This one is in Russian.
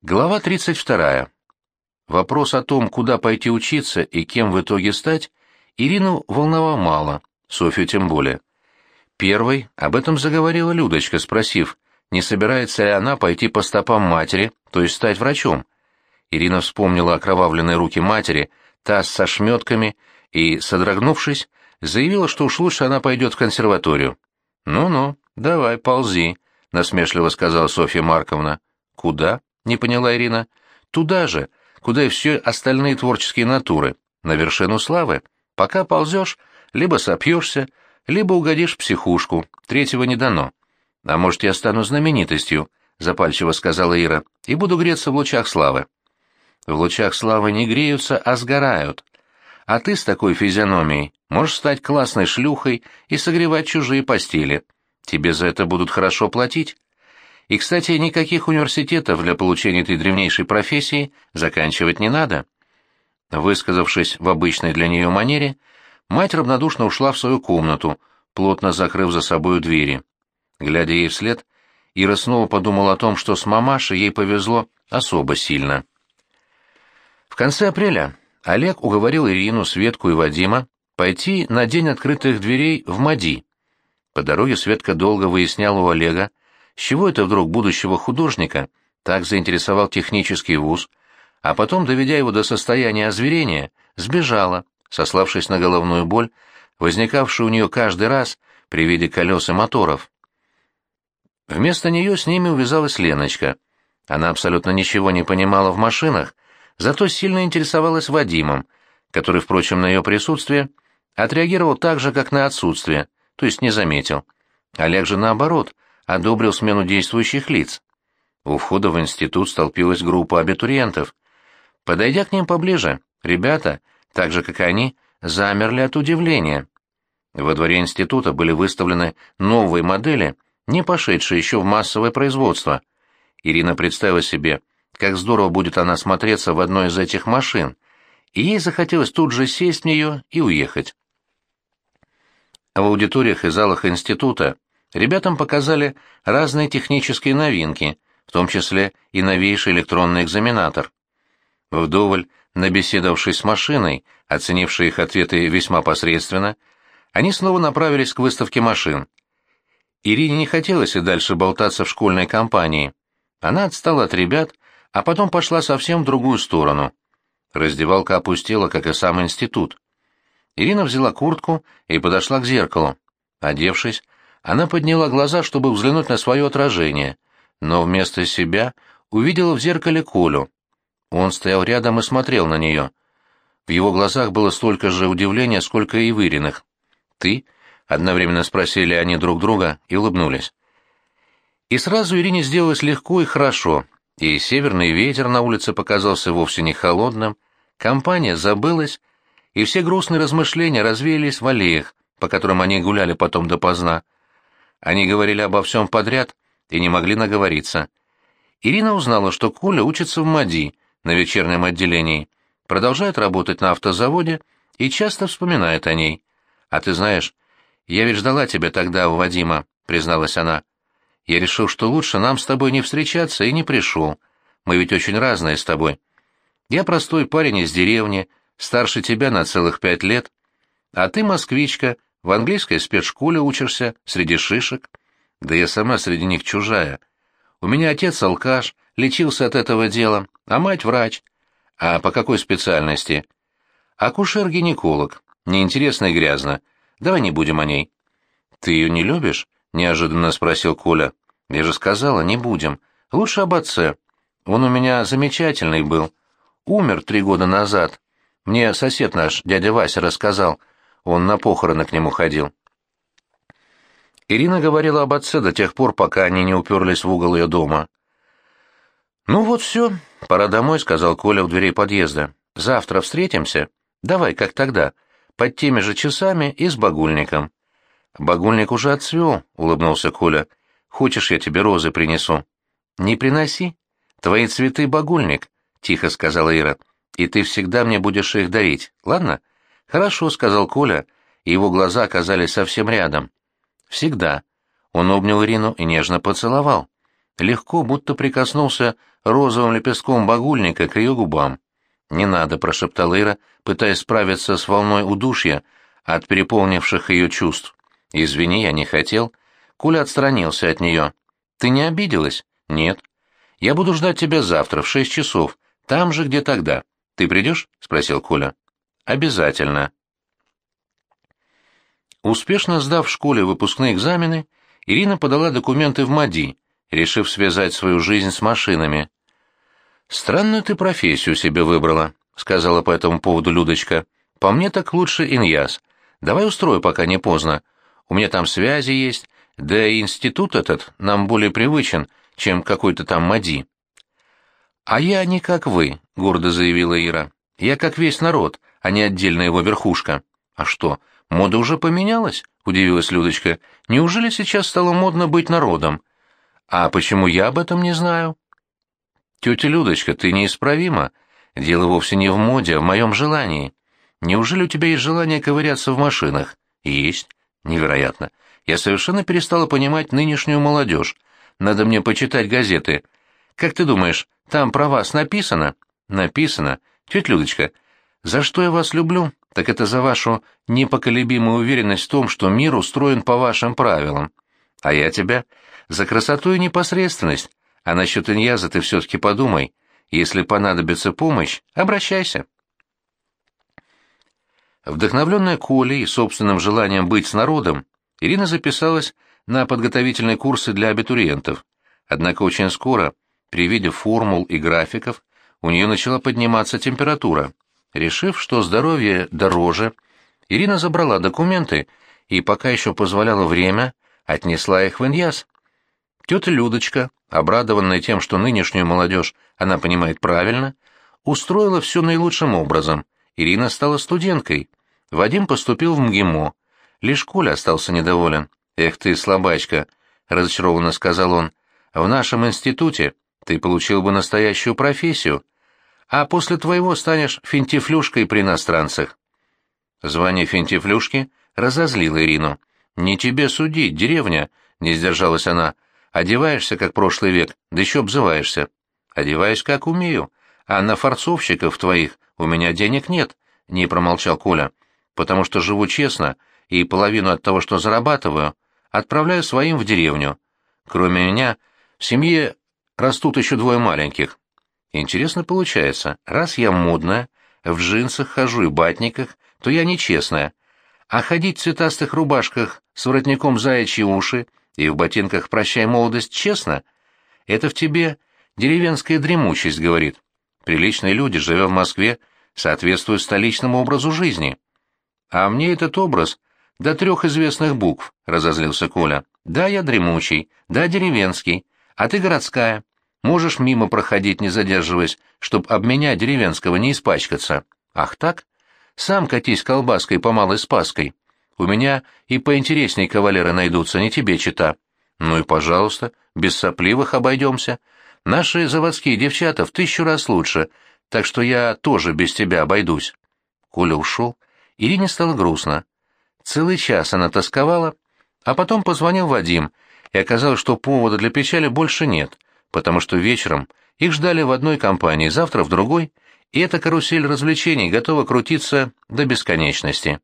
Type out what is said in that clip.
Глава 32. Вопрос о том, куда пойти учиться и кем в итоге стать, Ирину волновал мало, Софью тем более. Первой об этом заговорила Людочка, спросив, не собирается ли она пойти по стопам матери, то есть стать врачом. Ирина вспомнила окровавленные руки матери, таз со шметками, и, содрогнувшись, заявила, что уж лучше она пойдет в консерваторию. «Ну-ну, давай, ползи», — насмешливо сказала Софья Марковна. «Куда?» Не поняла Ирина. Туда же, куда и все остальные творческие натуры, на вершину славы. Пока ползешь, либо сопьешься, либо угодишь в психушку, третьего не дано. А может, я стану знаменитостью, запальчиво сказала Ира, и буду греться в лучах славы. В лучах славы не греются, а сгорают. А ты с такой физиономией можешь стать классной шлюхой и согревать чужие постели. Тебе за это будут хорошо платить. И, кстати, никаких университетов для получения этой древнейшей профессии заканчивать не надо. Высказавшись в обычной для нее манере, мать равнодушно ушла в свою комнату, плотно закрыв за собою двери. Глядя ей вслед, Ира снова подумала о том, что с мамашей ей повезло особо сильно. В конце апреля Олег уговорил Ирину, Светку и Вадима пойти на день открытых дверей в МАДИ. По дороге Светка долго выясняла у Олега, чего это вдруг будущего художника так заинтересовал технический вуз, а потом, доведя его до состояния озверения, сбежала, сославшись на головную боль, возникавшую у нее каждый раз при виде колес и моторов. Вместо нее с ними увязалась Леночка. Она абсолютно ничего не понимала в машинах, зато сильно интересовалась Вадимом, который, впрочем, на ее присутствие отреагировал так же, как на отсутствие, то есть не заметил. Олег же, наоборот, одобрил смену действующих лиц. У входа в институт столпилась группа абитуриентов. Подойдя к ним поближе, ребята, так же как и они, замерли от удивления. Во дворе института были выставлены новые модели, не пошедшие еще в массовое производство. Ирина представила себе, как здорово будет она смотреться в одной из этих машин, и ей захотелось тут же сесть в нее и уехать. В аудиториях и залах института Ребятам показали разные технические новинки, в том числе и новейший электронный экзаменатор. Вдоволь, набеседовавшись с машиной, оценившей их ответы весьма посредственно, они снова направились к выставке машин. Ирине не хотелось и дальше болтаться в школьной компании. Она отстала от ребят, а потом пошла совсем в другую сторону. Раздевалка опустела, как и сам институт. Ирина взяла куртку и подошла к зеркалу. Одевшись, она подняла глаза, чтобы взглянуть на свое отражение, но вместо себя увидела в зеркале Колю. Он стоял рядом и смотрел на нее. В его глазах было столько же удивления, сколько и в Ириных. «Ты?» — одновременно спросили они друг друга и улыбнулись. И сразу Ирине сделалось легко и хорошо, и северный ветер на улице показался вовсе не холодным, компания забылась, и все грустные размышления развеялись в аллеях, по которым они гуляли потом допоздна. Они говорили обо всем подряд и не могли наговориться. Ирина узнала, что Коля учится в МАДИ на вечернем отделении, продолжает работать на автозаводе и часто вспоминает о ней. «А ты знаешь, я ведь ждала тебя тогда у Вадима», — призналась она. «Я решил, что лучше нам с тобой не встречаться, и не пришел. Мы ведь очень разные с тобой. Я простой парень из деревни, старше тебя на целых пять лет, а ты москвичка, в английской спецшколе учишься, среди шишек. Да я сама среди них чужая. У меня отец алкаш, лечился от этого дела, а мать врач. А по какой специальности? Акушер-гинеколог. Неинтересно и грязно. Давай не будем о ней. Ты ее не любишь? Неожиданно спросил Коля. Я же сказала, не будем. Лучше об отце. Он у меня замечательный был. Умер три года назад. Мне сосед наш, дядя Вася, рассказал. Он на похороны к нему ходил. Ирина говорила об отце до тех пор, пока они не уперлись в угол ее дома. «Ну вот все, пора домой», — сказал Коля у дверей подъезда. «Завтра встретимся? Давай, как тогда, под теми же часами и с багульником». «Багульник уже отцвел», — улыбнулся Коля. «Хочешь, я тебе розы принесу?» «Не приноси. Твои цветы — багульник», — тихо сказала Ира. «И ты всегда мне будешь их дарить, ладно?» «Хорошо», — сказал Коля, и его глаза оказались совсем рядом. «Всегда». Он обнял Ирину и нежно поцеловал. легко, будто прикоснулся розовым лепестком багульника к ее губам. «Не надо», — прошептала Ира, пытаясь справиться с волной удушья от переполнивших ее чувств. «Извини, я не хотел». Коля отстранился от нее. «Ты не обиделась?» «Нет». «Я буду ждать тебя завтра в шесть часов, там же, где тогда. Ты придешь?» — спросил Коля. «Обязательно». Успешно сдав в школе выпускные экзамены, Ирина подала документы в МАДИ, решив связать свою жизнь с машинами. «Странную ты профессию себе выбрала», — сказала по этому поводу Людочка. «По мне так лучше иньяс. Давай устрою, пока не поздно. У меня там связи есть, да и институт этот нам более привычен, чем какой-то там МАДИ». «А я не как вы», — гордо заявила Ира. «Я как весь народ, а не отдельная его верхушка». «А что, мода уже поменялась?» — удивилась Людочка. «Неужели сейчас стало модно быть народом?» «А почему я об этом не знаю?» «Тетя Людочка, ты неисправима. Дело вовсе не в моде, а в моем желании. Неужели у тебя есть желание ковыряться в машинах?» «Есть. Невероятно. Я совершенно перестала понимать нынешнюю молодежь. Надо мне почитать газеты. Как ты думаешь, там про вас написано?» «Написано. Тетя Людочка, за что я вас люблю, так это за вашу непоколебимую уверенность в том, что мир устроен по вашим правилам. А я тебя за красоту и непосредственность. А насчет иньяза ты все-таки подумай. Если понадобится помощь, обращайся. Вдохновленная Колей и собственным желанием быть с народом, Ирина записалась на подготовительные курсы для абитуриентов. Однако очень скоро, при виде формул и графиков, у нее начала подниматься температура. Решив, что здоровье дороже, Ирина забрала документы и, пока еще позволяло время, отнесла их в Иньяс. Тетя Людочка, обрадованная тем, что нынешнюю молодежь она понимает правильно, устроила все наилучшим образом. Ирина стала студенткой. Вадим поступил в МГИМО. Лишь Коля остался недоволен. «Эх ты, слабачка!» — разочарованно сказал он. «В нашем институте ты получил бы настоящую профессию, а после твоего станешь финтифлюшкой при иностранцах». Звание финтифлюшки разозлило Ирину. «Не тебе судить, деревня», — не сдержалась она. «Одеваешься, как прошлый век, да еще обзываешься». «Одеваюсь, как умею, а на форцовщиков твоих у меня денег нет», — не промолчал Коля, «потому что живу честно, и половину от того, что зарабатываю, отправляю своим в деревню. Кроме меня, в семье растут еще двое маленьких. Интересно получается, раз я модная, в джинсах хожу и батниках, то я нечестная, а ходить в цветастых рубашках с воротником заячьи уши и в ботинках «Прощай, молодость» честно? Это в тебе деревенская дремучесть, говорит. Приличные люди, живя в Москве, соответствуют столичному образу жизни. А мне этот образ до трех известных букв, — разозлился Коля. Да, я дремучий, да, деревенский, а ты городская. Можешь мимо проходить, не задерживаясь, чтоб об меня деревенского не испачкаться. Ах так? Сам катись колбаской по малой спаской. У меня и поинтересней кавалеры найдутся, не тебе чита. Ну и пожалуйста, без сопливых обойдемся. Наши заводские девчата в тысячу раз лучше, так что я тоже без тебя обойдусь. Коля ушел. Ирине стало грустно. Целый час она тосковала, а потом позвонил Вадим, и оказалось, что повода для печали больше нет, потому что вечером их ждали в одной компании, завтра в другой — и эта карусель развлечений готова крутиться до бесконечности.